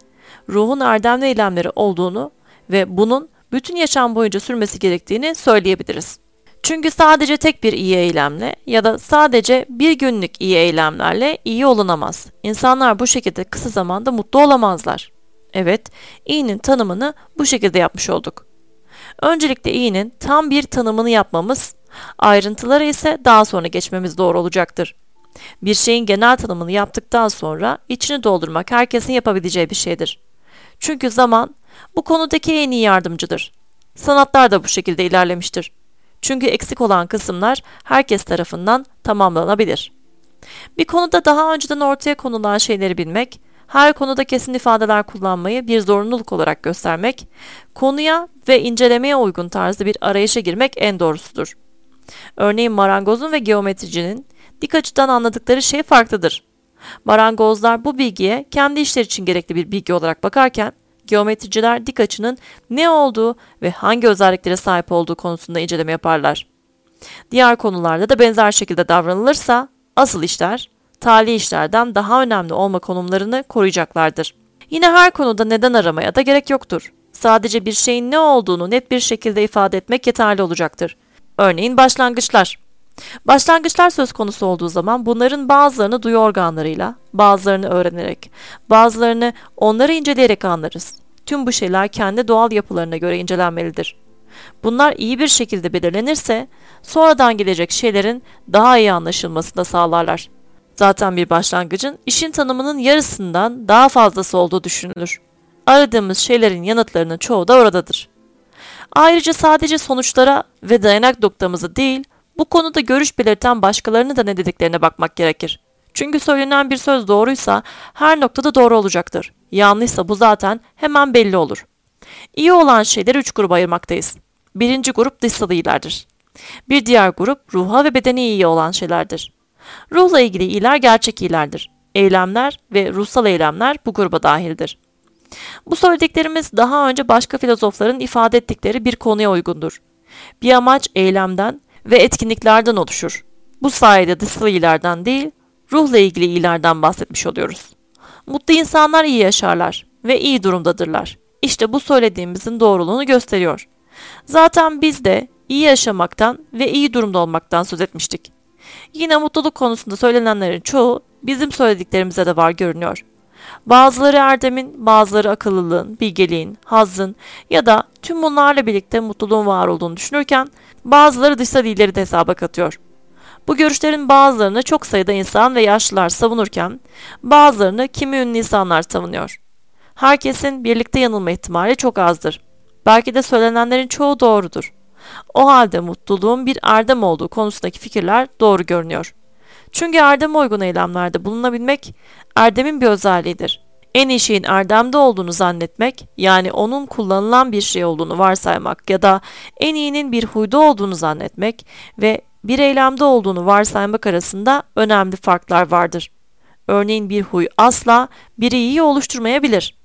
ruhun erdemli eylemleri olduğunu ve bunun bütün yaşam boyunca sürmesi gerektiğini söyleyebiliriz. Çünkü sadece tek bir iyi eylemle ya da sadece bir günlük iyi eylemlerle iyi olunamaz. İnsanlar bu şekilde kısa zamanda mutlu olamazlar. Evet, iyinin tanımını bu şekilde yapmış olduk. Öncelikle iyinin tam bir tanımını yapmamız, ayrıntılara ise daha sonra geçmemiz doğru olacaktır. Bir şeyin genel tanımını yaptıktan sonra içini doldurmak herkesin yapabileceği bir şeydir. Çünkü zaman bu konudaki en iyi yardımcıdır. Sanatlar da bu şekilde ilerlemiştir. Çünkü eksik olan kısımlar herkes tarafından tamamlanabilir. Bir konuda daha önceden ortaya konulan şeyleri bilmek, her konuda kesin ifadeler kullanmayı bir zorunluluk olarak göstermek, konuya ve incelemeye uygun tarzda bir arayışa girmek en doğrusudur. Örneğin marangozun ve geometricinin dik açıdan anladıkları şey farklıdır. Marangozlar bu bilgiye kendi işler için gerekli bir bilgi olarak bakarken, geometriciler dik açının ne olduğu ve hangi özelliklere sahip olduğu konusunda inceleme yaparlar. Diğer konularda da benzer şekilde davranılırsa asıl işler tali işlerden daha önemli olma konumlarını koruyacaklardır. Yine her konuda neden aramaya da gerek yoktur. Sadece bir şeyin ne olduğunu net bir şekilde ifade etmek yeterli olacaktır. Örneğin başlangıçlar. Başlangıçlar söz konusu olduğu zaman bunların bazılarını duyu organlarıyla, bazılarını öğrenerek, bazılarını onları inceleyerek anlarız. Tüm bu şeyler kendi doğal yapılarına göre incelenmelidir. Bunlar iyi bir şekilde belirlenirse sonradan gelecek şeylerin daha iyi anlaşılmasını sağlarlar. Zaten bir başlangıcın işin tanımının yarısından daha fazlası olduğu düşünülür. Aradığımız şeylerin yanıtlarının çoğu da oradadır. Ayrıca sadece sonuçlara ve dayanak noktamızı değil, bu konuda görüş belirten başkalarını da ne dediklerine bakmak gerekir. Çünkü söylenen bir söz doğruysa her noktada doğru olacaktır. Yanlışsa bu zaten hemen belli olur. İyi olan şeyleri üç gruba ayırmaktayız. Birinci grup dışsal iyilerdir. Bir diğer grup ruha ve bedeni iyi olan şeylerdir. Ruhla ilgili iyiler gerçek iyilerdir. Eylemler ve ruhsal eylemler bu gruba dahildir. Bu söylediklerimiz daha önce başka filozofların ifade ettikleri bir konuya uygundur. Bir amaç eylemden ve etkinliklerden oluşur. Bu sayede dışsal iyilerden değil, ruhla ilgili iyilerden bahsetmiş oluyoruz. Mutlu insanlar iyi yaşarlar ve iyi durumdadırlar. İşte bu söylediğimizin doğruluğunu gösteriyor. Zaten biz de iyi yaşamaktan ve iyi durumda olmaktan söz etmiştik. Yine mutluluk konusunda söylenenlerin çoğu bizim söylediklerimize de var görünüyor. Bazıları erdemin, bazıları akıllılığın, bilgeliğin, hazzın ya da tüm bunlarla birlikte mutluluğun var olduğunu düşünürken bazıları dışsal iyileri de hesaba katıyor. Bu görüşlerin bazılarını çok sayıda insan ve yaşlılar savunurken bazılarını kimi ünlü insanlar savunuyor. Herkesin birlikte yanılma ihtimali çok azdır. Belki de söylenenlerin çoğu doğrudur. O halde mutluluğun bir erdem olduğu konusundaki fikirler doğru görünüyor. Çünkü erdeme uygun eylemlerde bulunabilmek erdemin bir özelliğidir. En iyi şeyin erdemde olduğunu zannetmek, yani onun kullanılan bir şey olduğunu varsaymak ya da en iyinin bir huyda olduğunu zannetmek ve bir eylemde olduğunu varsaymak arasında önemli farklar vardır. Örneğin bir huy asla bir iyiyi oluşturmayabilir.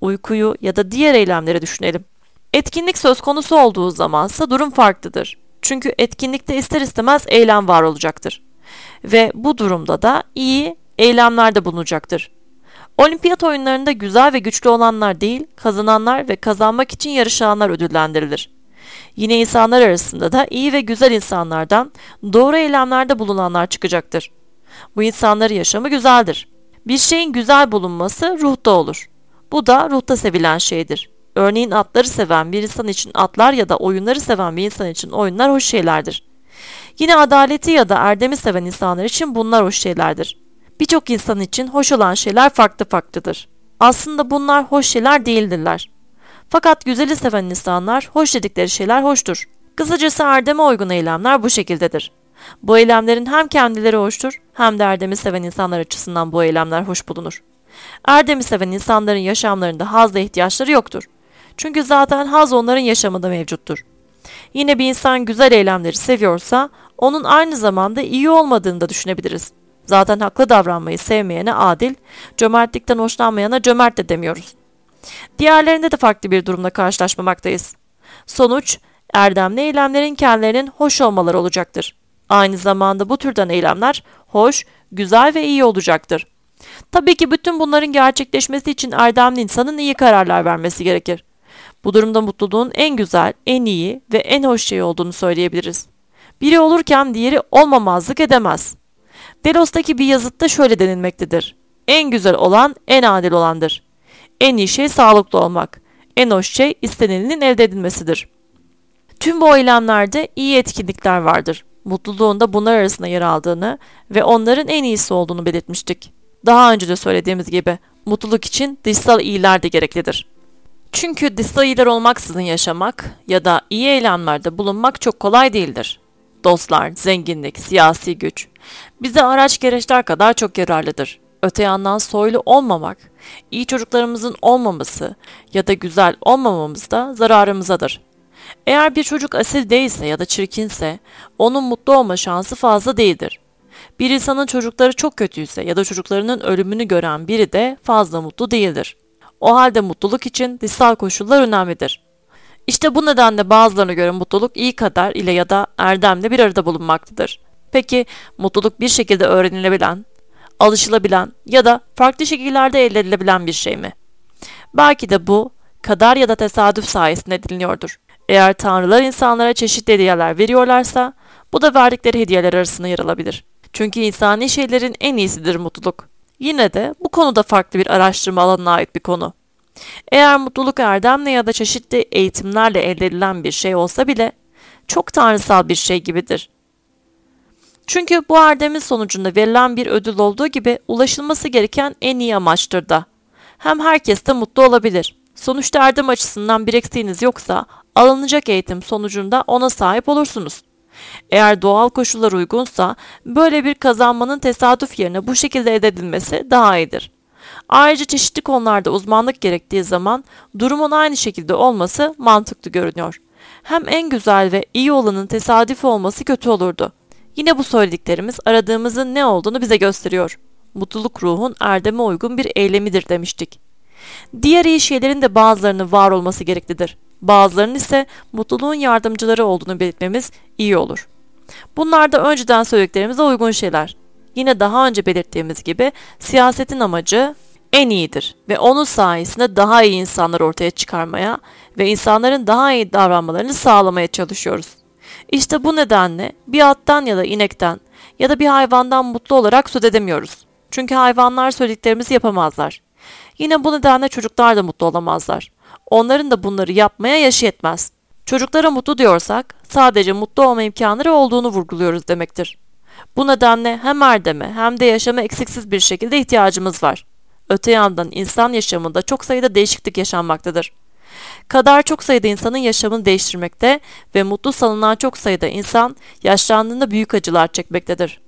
Uykuyu ya da diğer eylemleri düşünelim. Etkinlik söz konusu olduğu zamansa durum farklıdır. Çünkü etkinlikte ister istemez eylem var olacaktır. Ve bu durumda da iyi eylemlerde bulunacaktır. Olimpiyat oyunlarında güzel ve güçlü olanlar değil, kazananlar ve kazanmak için yarışanlar ödüllendirilir. Yine insanlar arasında da iyi ve güzel insanlardan doğru eylemlerde bulunanlar çıkacaktır. Bu insanların yaşamı güzeldir. Bir şeyin güzel bulunması ruhta olur. Bu da ruhta sevilen şeydir. Örneğin atları seven bir insan için atlar ya da oyunları seven bir insan için oyunlar hoş şeylerdir. Yine adaleti ya da erdemi seven insanlar için bunlar hoş şeylerdir. Birçok insan için hoş olan şeyler farklı farklıdır. Aslında bunlar hoş şeyler değildirler. Fakat güzeli seven insanlar hoş dedikleri şeyler hoştur. Kısacası erdeme uygun eylemler bu şekildedir. Bu eylemlerin hem kendileri hoştur hem de erdemi seven insanlar açısından bu eylemler hoş bulunur. Erdemi seven insanların yaşamlarında hazda ihtiyaçları yoktur. Çünkü zaten haz onların yaşamında mevcuttur. Yine bir insan güzel eylemleri seviyorsa onun aynı zamanda iyi olmadığını da düşünebiliriz. Zaten haklı davranmayı sevmeyene adil, cömertlikten hoşlanmayana cömert de demiyoruz. Diğerlerinde de farklı bir durumla karşılaşmamaktayız. Sonuç, erdemli eylemlerin kendilerinin hoş olmaları olacaktır. Aynı zamanda bu türden eylemler hoş, güzel ve iyi olacaktır. Tabii ki bütün bunların gerçekleşmesi için erdemli insanın iyi kararlar vermesi gerekir. Bu durumda mutluluğun en güzel, en iyi ve en hoş şey olduğunu söyleyebiliriz. Biri olurken diğeri olmamazlık edemez. Delos'taki bir yazıtta şöyle denilmektedir. En güzel olan en adil olandır. En iyi şey sağlıklı olmak. En hoş şey istenilinin elde edilmesidir. Tüm bu eylemlerde iyi etkinlikler vardır. Mutluluğun da bunlar arasında yer aldığını ve onların en iyisi olduğunu belirtmiştik. Daha önce de söylediğimiz gibi mutluluk için dışsal iyiler de gereklidir. Çünkü dışsal iyiler olmaksızın yaşamak ya da iyi eylemlerde bulunmak çok kolay değildir. Dostlar, zenginlik, siyasi güç bize araç gereçler kadar çok yararlıdır. Öte yandan soylu olmamak, iyi çocuklarımızın olmaması ya da güzel olmamamız da zararımızadır. Eğer bir çocuk asil değilse ya da çirkinse onun mutlu olma şansı fazla değildir. Bir insanın çocukları çok kötüyse ya da çocuklarının ölümünü gören biri de fazla mutlu değildir. O halde mutluluk için dışsal koşullar önemlidir. İşte bu nedenle bazılarına göre mutluluk iyi kader ile ya da erdemle bir arada bulunmaktadır. Peki mutluluk bir şekilde öğrenilebilen, alışılabilen ya da farklı şekillerde elde edilebilen bir şey mi? Belki de bu kader ya da tesadüf sayesinde ediniliyordur. Eğer tanrılar insanlara çeşitli hediyeler veriyorlarsa bu da verdikleri hediyeler arasında yer alabilir. Çünkü insani şeylerin en iyisidir mutluluk. Yine de bu konuda farklı bir araştırma alanına ait bir konu. Eğer mutluluk erdemle ya da çeşitli eğitimlerle elde edilen bir şey olsa bile çok tanrısal bir şey gibidir. Çünkü bu erdemin sonucunda verilen bir ödül olduğu gibi ulaşılması gereken en iyi amaçtır da. Hem herkes de mutlu olabilir. Sonuçta erdem açısından bir eksiğiniz yoksa alınacak eğitim sonucunda ona sahip olursunuz. Eğer doğal koşullar uygunsa böyle bir kazanmanın tesadüf yerine bu şekilde elde edilmesi daha iyidir. Ayrıca çeşitli konularda uzmanlık gerektiği zaman durumun aynı şekilde olması mantıklı görünüyor. Hem en güzel ve iyi olanın tesadüf olması kötü olurdu. Yine bu söylediklerimiz aradığımızın ne olduğunu bize gösteriyor. Mutluluk ruhun erdeme uygun bir eylemidir demiştik. Diğer iyi şeylerin de bazılarının var olması gereklidir. Bazılarının ise mutluluğun yardımcıları olduğunu belirtmemiz iyi olur. Bunlar da önceden söylediklerimize uygun şeyler. Yine daha önce belirttiğimiz gibi siyasetin amacı en iyidir ve onun sayesinde daha iyi insanlar ortaya çıkarmaya ve insanların daha iyi davranmalarını sağlamaya çalışıyoruz. İşte bu nedenle bir attan ya da inekten ya da bir hayvandan mutlu olarak söz edemiyoruz. Çünkü hayvanlar söylediklerimizi yapamazlar. Yine bu nedenle çocuklar da mutlu olamazlar. Onların da bunları yapmaya yaşı yetmez. Çocuklara mutlu diyorsak sadece mutlu olma imkanları olduğunu vurguluyoruz demektir. Bu nedenle hem erdeme hem de yaşama eksiksiz bir şekilde ihtiyacımız var. Öte yandan insan yaşamında çok sayıda değişiklik yaşanmaktadır. Kader çok sayıda insanın yaşamını değiştirmekte ve mutlu sanılan çok sayıda insan yaşlandığında büyük acılar çekmektedir.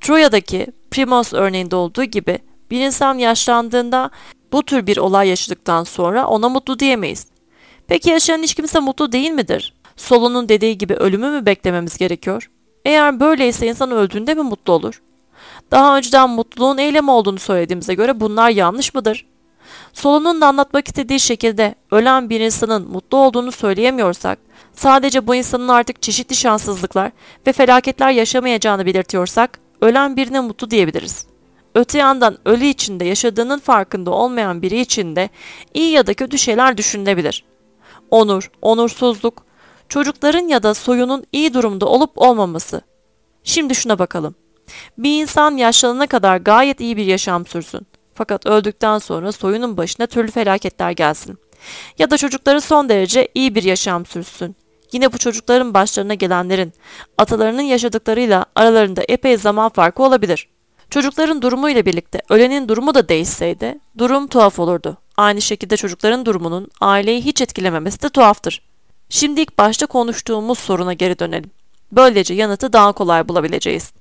Troya'daki Primos örneğinde olduğu gibi bir insan yaşlandığında bu tür bir olay yaşadıktan sonra ona mutlu diyemeyiz. Peki yaşayan hiç kimse mutlu değil midir? Solunun dediği gibi ölümü mü beklememiz gerekiyor? Eğer böyleyse insan öldüğünde mi mutlu olur? Daha önceden mutluluğun eylem olduğunu söylediğimize göre bunlar yanlış mıdır? Solunun da anlatmak istediği şekilde ölen bir insanın mutlu olduğunu söyleyemiyorsak, sadece bu insanın artık çeşitli şanssızlıklar ve felaketler yaşamayacağını belirtiyorsak, ölen birine mutlu diyebiliriz. Öte yandan ölü içinde yaşadığının farkında olmayan biri için de iyi ya da kötü şeyler düşünülebilir. Onur, onursuzluk, çocukların ya da soyunun iyi durumda olup olmaması. Şimdi şuna bakalım. Bir insan yaşlanana kadar gayet iyi bir yaşam sürsün. Fakat öldükten sonra soyunun başına türlü felaketler gelsin. Ya da çocukları son derece iyi bir yaşam sürsün. Yine bu çocukların başlarına gelenlerin, atalarının yaşadıklarıyla aralarında epey zaman farkı olabilir. Çocukların durumuyla birlikte ölenin durumu da değişseydi durum tuhaf olurdu. Aynı şekilde çocukların durumunun aileyi hiç etkilememesi de tuhaftır. Şimdi ilk başta konuştuğumuz soruna geri dönelim. Böylece yanıtı daha kolay bulabileceğiz.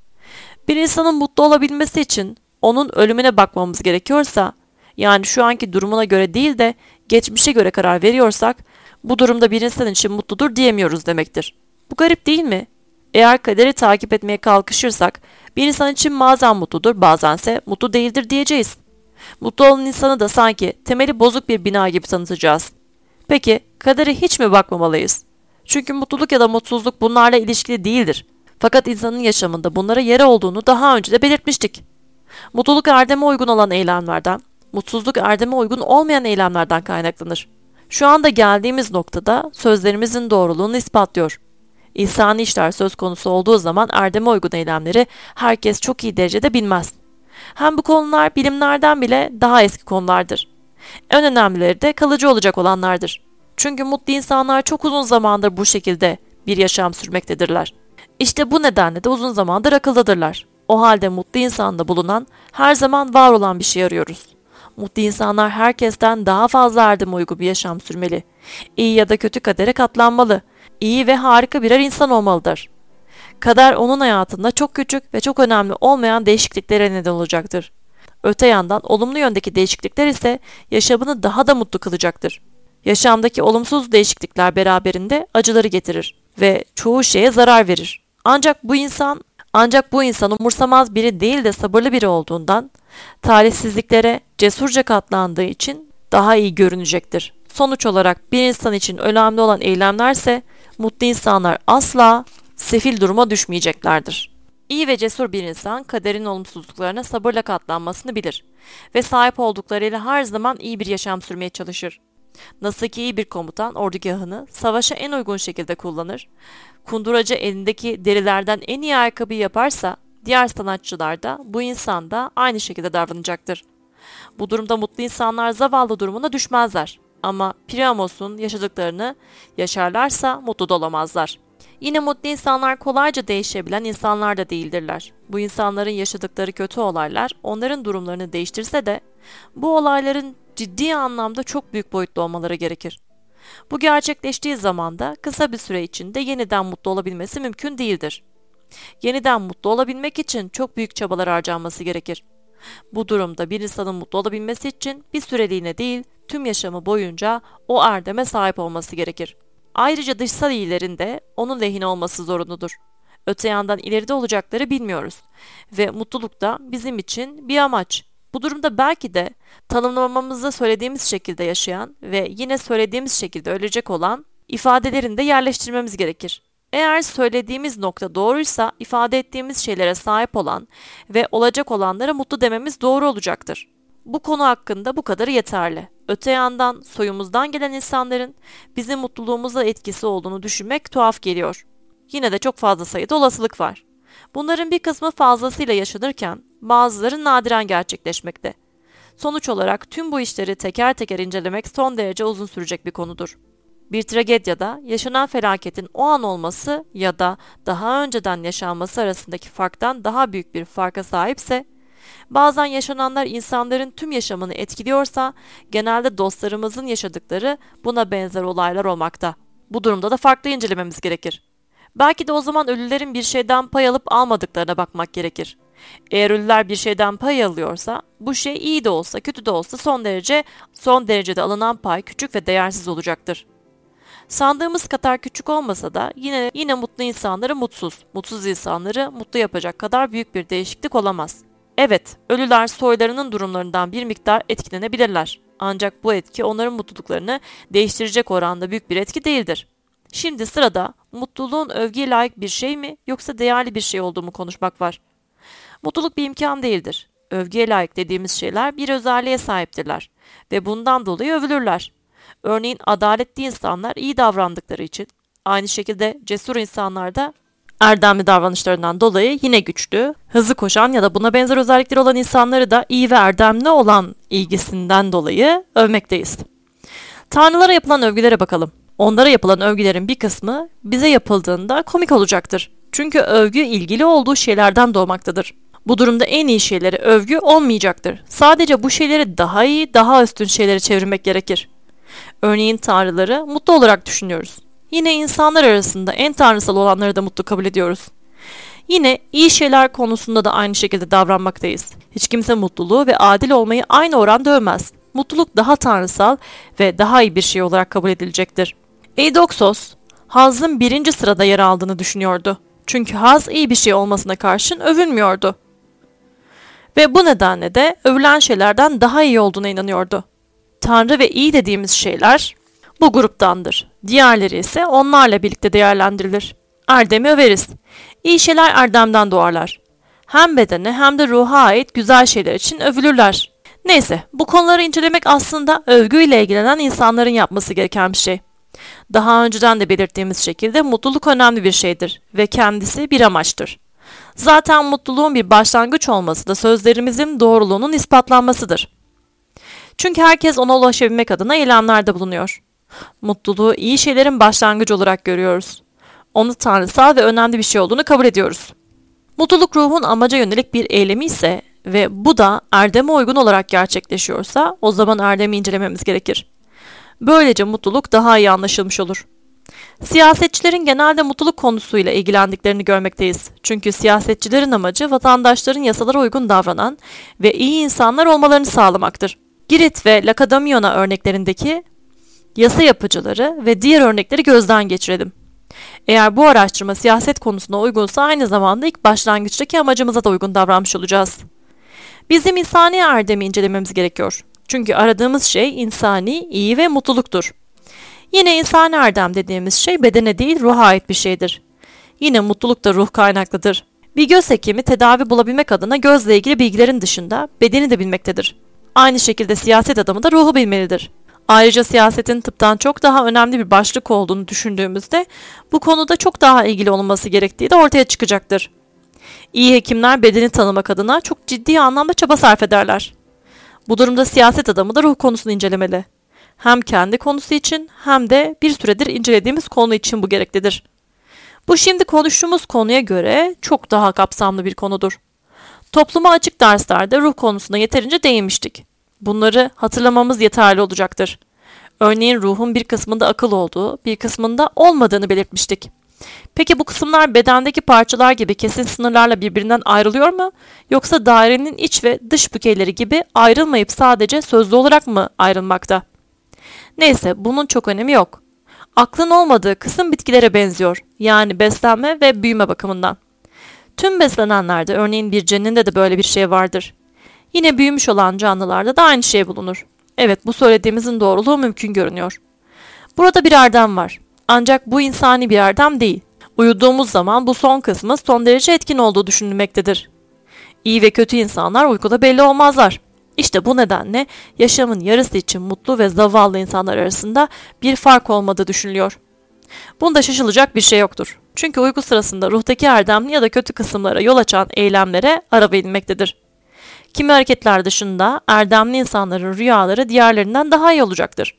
Bir insanın mutlu olabilmesi için onun ölümüne bakmamız gerekiyorsa, yani şu anki durumuna göre değil de geçmişe göre karar veriyorsak, bu durumda bir insan için mutludur diyemiyoruz demektir. Bu garip değil mi? Eğer kaderi takip etmeye kalkışırsak, bir insan için bazen mutludur, bazense mutlu değildir diyeceğiz. Mutlu olan insanı da sanki temeli bozuk bir bina gibi tanıtacağız. Peki kadere hiç mi bakmamalıyız? Çünkü mutluluk ya da mutsuzluk bunlarla ilişkili değildir. Fakat insanın yaşamında bunlara yeri olduğunu daha önce de belirtmiştik. Mutluluk erdeme uygun olan eylemlerden, mutsuzluk erdeme uygun olmayan eylemlerden kaynaklanır. Şu anda geldiğimiz noktada sözlerimizin doğruluğunu ispatlıyor. İnsani işler söz konusu olduğu zaman erdeme uygun eylemleri herkes çok iyi derecede bilmez. Hem bu konular bilimlerden bile daha eski konulardır. En önemlileri de kalıcı olacak olanlardır. Çünkü mutlu insanlar çok uzun zamandır bu şekilde bir yaşam sürmektedirler. İşte bu nedenle de uzun zamandır akıldadırlar. O halde mutlu insanda bulunan her zaman var olan bir şey arıyoruz. Mutlu insanlar herkesten daha fazla erdeme uygun bir yaşam sürmeli. İyi ya da kötü kadere katlanmalı. İyi ve harika birer insan olmalıdır. Kader onun hayatında çok küçük ve çok önemli olmayan değişikliklere neden olacaktır. Öte yandan olumlu yöndeki değişiklikler ise yaşamını daha da mutlu kılacaktır. Yaşamdaki olumsuz değişiklikler beraberinde acıları getirir ve çoğu şeye zarar verir. Ancak bu insan ancak bu insan umursamaz biri değil de sabırlı biri olduğundan talihsizliklere cesurca katlandığı için daha iyi görünecektir. Sonuç olarak bir insan için önemli olan eylemlerse mutlu insanlar asla sefil duruma düşmeyeceklerdir. İyi ve cesur bir insan kaderin olumsuzluklarına sabırla katlanmasını bilir ve sahip olduklarıyla her zaman iyi bir yaşam sürmeye çalışır. Nasıl ki iyi bir komutan ordugahını savaşa en uygun şekilde kullanır, kunduracı elindeki derilerden en iyi ayakkabı yaparsa, diğer sanatçılar da bu insan da aynı şekilde davranacaktır. Bu durumda mutlu insanlar zavallı durumuna düşmezler. Ama Priamos'un yaşadıklarını yaşarlarsa mutlu olamazlar. Yine mutlu insanlar kolayca değişebilen insanlar da değildirler. Bu insanların yaşadıkları kötü olaylar onların durumlarını değiştirse de bu olayların ciddi anlamda çok büyük boyutlu olmaları gerekir. Bu gerçekleştiği zaman da kısa bir süre içinde yeniden mutlu olabilmesi mümkün değildir. Yeniden mutlu olabilmek için çok büyük çabalar harcanması gerekir. Bu durumda bir insanın mutlu olabilmesi için bir süreliğine değil, tüm yaşamı boyunca o erdeme sahip olması gerekir. Ayrıca dışsal iyilerin de onun lehine olması zorunludur. Öte yandan ileride olacakları bilmiyoruz ve mutluluk da bizim için bir amaç. Bu durumda belki de tanımlamamızda söylediğimiz şekilde yaşayan ve yine söylediğimiz şekilde ölecek olan ifadelerini de yerleştirmemiz gerekir. Eğer söylediğimiz nokta doğruysa ifade ettiğimiz şeylere sahip olan ve olacak olanlara mutlu dememiz doğru olacaktır. Bu konu hakkında bu kadarı yeterli. Öte yandan soyumuzdan gelen insanların bizim mutluluğumuza etkisi olduğunu düşünmek tuhaf geliyor. Yine de çok fazla sayıda olasılık var. Bunların bir kısmı fazlasıyla yaşanırken bazıları nadiren gerçekleşmekte. Sonuç olarak tüm bu işleri teker teker incelemek son derece uzun sürecek bir konudur. Bir tragedyada yaşanan felaketin o an olması ya da daha önceden yaşanması arasındaki farktan daha büyük bir farka sahipse, bazen yaşananlar insanların tüm yaşamını etkiliyorsa, genelde dostlarımızın yaşadıkları buna benzer olaylar olmakta. Bu durumda da farklı incelememiz gerekir. Belki de o zaman ölülerin bir şeyden pay alıp almadıklarına bakmak gerekir. Eğer ölüler bir şeyden pay alıyorsa, bu şey iyi de olsa kötü de olsa son derece son derecede alınan pay küçük ve değersiz olacaktır. Sandığımız kadar küçük olmasa da yine yine mutlu insanları mutsuz, mutsuz insanları mutlu yapacak kadar büyük bir değişiklik olamaz. Evet, ölüler soylarının durumlarından bir miktar etkilenebilirler. Ancak bu etki onların mutluluklarını değiştirecek oranda büyük bir etki değildir. Şimdi sırada mutluluğun övgüye layık bir şey mi yoksa değerli bir şey olduğumu konuşmak var. Mutluluk bir imkan değildir. Övgüye layık dediğimiz şeyler bir özelliğe sahiptirler ve bundan dolayı övülürler. Örneğin adaletli insanlar iyi davrandıkları için, aynı şekilde cesur insanlar da erdemli davranışlarından dolayı yine güçlü, hızlı koşan ya da buna benzer özellikleri olan insanları da iyi ve erdemli olan ilgisinden dolayı övmekteyiz. Tanrılara yapılan övgülere bakalım. Onlara yapılan övgülerin bir kısmı bize yapıldığında komik olacaktır. Çünkü övgü ilgili olduğu şeylerden doğmaktadır. Bu durumda en iyi şeyleri övgü olmayacaktır. Sadece bu şeyleri daha iyi, daha üstün şeylere çevirmek gerekir. Örneğin tanrıları mutlu olarak düşünüyoruz. Yine insanlar arasında en tanrısal olanları da mutlu kabul ediyoruz. Yine iyi şeyler konusunda da aynı şekilde davranmaktayız. Hiç kimse mutluluğu ve adil olmayı aynı oranda övmez. Mutluluk daha tanrısal ve daha iyi bir şey olarak kabul edilecektir. Eidoxos, hazın birinci sırada yer aldığını düşünüyordu. Çünkü haz iyi bir şey olmasına karşın övülmüyordu. Ve bu nedenle de övülen şeylerden daha iyi olduğuna inanıyordu. Tanrı ve iyi dediğimiz şeyler bu gruptandır. Diğerleri ise onlarla birlikte değerlendirilir. Erdemi överiz. İyi şeyler erdemden doğarlar. Hem bedene hem de ruha ait güzel şeyler için övülürler. Neyse, bu konuları incelemek aslında övgüyle ilgilenen insanların yapması gereken bir şey. Daha önceden de belirttiğimiz şekilde mutluluk önemli bir şeydir ve kendisi bir amaçtır. Zaten mutluluğun bir başlangıç olması da sözlerimizin doğruluğunun ispatlanmasıdır. Çünkü herkes ona ulaşabilmek adına eylemlerde bulunuyor. Mutluluğu iyi şeylerin başlangıcı olarak görüyoruz. Onu tanrısal ve önemli bir şey olduğunu kabul ediyoruz. Mutluluk ruhun amaca yönelik bir eylemi ise ve bu da erdeme uygun olarak gerçekleşiyorsa o zaman erdemi incelememiz gerekir. Böylece mutluluk daha iyi anlaşılmış olur. Siyasetçilerin genelde mutluluk konusuyla ilgilendiklerini görmekteyiz. Çünkü siyasetçilerin amacı vatandaşların yasalara uygun davranan ve iyi insanlar olmalarını sağlamaktır. Girit ve Lakadamiyona örneklerindeki yasa yapıcıları ve diğer örnekleri gözden geçirelim. Eğer bu araştırma siyaset konusuna uygunsa aynı zamanda ilk başlangıçtaki amacımıza da uygun davranmış olacağız. Bizim insani erdemi incelememiz gerekiyor. Çünkü aradığımız şey insani, iyi ve mutluluktur. Yine insani erdem dediğimiz şey bedene değil ruha ait bir şeydir. Yine mutluluk da ruh kaynaklıdır. Bir göz hekimi tedavi bulabilmek adına gözle ilgili bilgilerin dışında bedeni de bilmektedir. Aynı şekilde siyaset adamı da ruhu bilmelidir. Ayrıca siyasetin tıptan çok daha önemli bir başlık olduğunu düşündüğümüzde bu konuda çok daha ilgili olunması gerektiği de ortaya çıkacaktır. İyi hekimler bedeni tanımak adına çok ciddi anlamda çaba sarf ederler. Bu durumda siyaset adamı da ruh konusunu incelemeli. Hem kendi konusu için hem de bir süredir incelediğimiz konu için bu gereklidir. Bu şimdi konuştuğumuz konuya göre çok daha kapsamlı bir konudur. Topluma açık derslerde ruh konusuna yeterince değinmiştik. Bunları hatırlamamız yeterli olacaktır. Örneğin ruhun bir kısmında akıl olduğu, bir kısmında olmadığını belirtmiştik. Peki bu kısımlar bedendeki parçalar gibi kesin sınırlarla birbirinden ayrılıyor mu? Yoksa dairenin iç ve dış bükeyleri gibi ayrılmayıp sadece sözlü olarak mı ayrılmakta? Neyse bunun çok önemi yok. Aklın olmadığı kısım bitkilere benziyor. Yani beslenme ve büyüme bakımından. Tüm beslenenlerde örneğin bir ceninde de böyle bir şey vardır. Yine büyümüş olan canlılarda da aynı şey bulunur. Evet bu söylediğimizin doğruluğu mümkün görünüyor. Burada bir erdem var. Ancak bu insani bir erdem değil. Uyuduğumuz zaman bu son kısmı son derece etkin olduğu düşünülmektedir. İyi ve kötü insanlar uykuda belli olmazlar. İşte bu nedenle yaşamın yarısı için mutlu ve zavallı insanlar arasında bir fark olmadığı düşünülüyor. Bunda şaşılacak bir şey yoktur. Çünkü uyku sırasında ruhtaki erdemli ya da kötü kısımlara yol açan eylemlere ara verilmektedir. Kimi hareketler dışında erdemli insanların rüyaları diğerlerinden daha iyi olacaktır.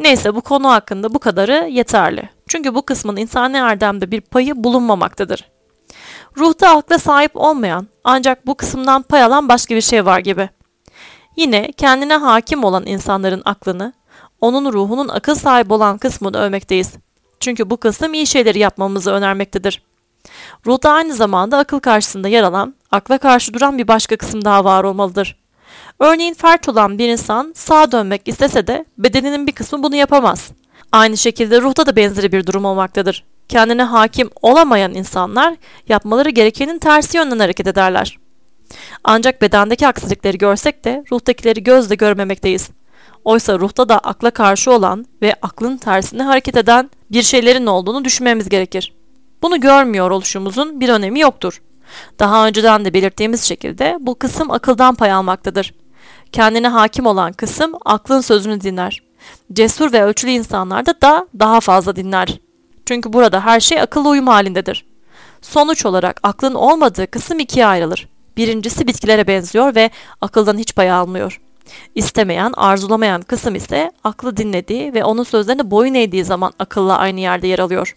Neyse bu konu hakkında bu kadarı yeterli. Çünkü bu kısmın insani erdemde bir payı bulunmamaktadır. Ruhta akla sahip olmayan ancak bu kısımdan pay alan başka bir şey var gibi. Yine kendine hakim olan insanların aklını, onun ruhunun akıl sahibi olan kısmını övmekteyiz. Çünkü bu kısım iyi şeyleri yapmamızı önermektedir. Ruhta aynı zamanda akıl karşısında yer alan, akla karşı duran bir başka kısım daha var olmalıdır. Örneğin fert olan bir insan sağa dönmek istese de bedeninin bir kısmı bunu yapamaz. Aynı şekilde ruhta da benzeri bir durum olmaktadır. Kendine hakim olamayan insanlar yapmaları gerekenin tersi yönden hareket ederler. Ancak bedendeki aksilikleri görsek de ruhtakileri gözle görmemekteyiz. Oysa ruhta da akla karşı olan ve aklın tersine hareket eden bir şeylerin olduğunu düşünmemiz gerekir. Bunu görmüyor oluşumuzun bir önemi yoktur. Daha önceden de belirttiğimiz şekilde bu kısım akıldan pay almaktadır. Kendine hakim olan kısım aklın sözünü dinler. Cesur ve ölçülü insanlarda da daha fazla dinler. Çünkü burada her şey akıllı uyum halindedir. Sonuç olarak aklın olmadığı kısım ikiye ayrılır. Birincisi bitkilere benziyor ve akıldan hiç pay almıyor. İstemeyen, arzulamayan kısım ise aklı dinlediği ve onun sözlerine boyun eğdiği zaman akılla aynı yerde yer alıyor.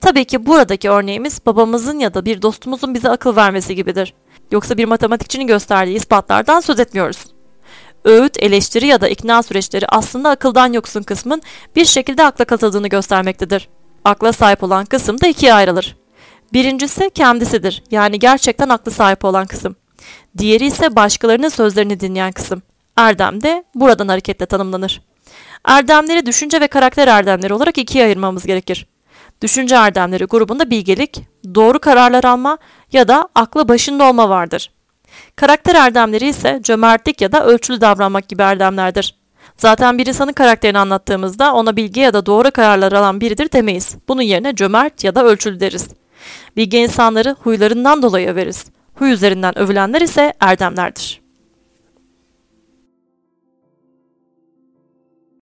Tabii ki buradaki örneğimiz babamızın ya da bir dostumuzun bize akıl vermesi gibidir. Yoksa bir matematikçinin gösterdiği ispatlardan söz etmiyoruz. Öğüt, eleştiri ya da ikna süreçleri aslında akıldan yoksun kısmın bir şekilde akla katıldığını göstermektedir. Akla sahip olan kısım da ikiye ayrılır. Birincisi kendisidir, yani gerçekten aklı sahip olan kısım. Diğeri ise başkalarının sözlerini dinleyen kısım. Erdem de buradan hareketle tanımlanır. Erdemleri düşünce ve karakter erdemleri olarak ikiye ayırmamız gerekir. Düşünce erdemleri grubunda bilgelik, doğru kararlar alma ya da aklı başında olma vardır. Karakter erdemleri ise cömertlik ya da ölçülü davranmak gibi erdemlerdir. Zaten bir insanın karakterini anlattığımızda ona bilgi ya da doğru kararlar alan biridir demeyiz. Bunun yerine cömert ya da ölçülü deriz. Bilgi insanları huylarından dolayı överiz. Huy üzerinden övülenler ise erdemlerdir.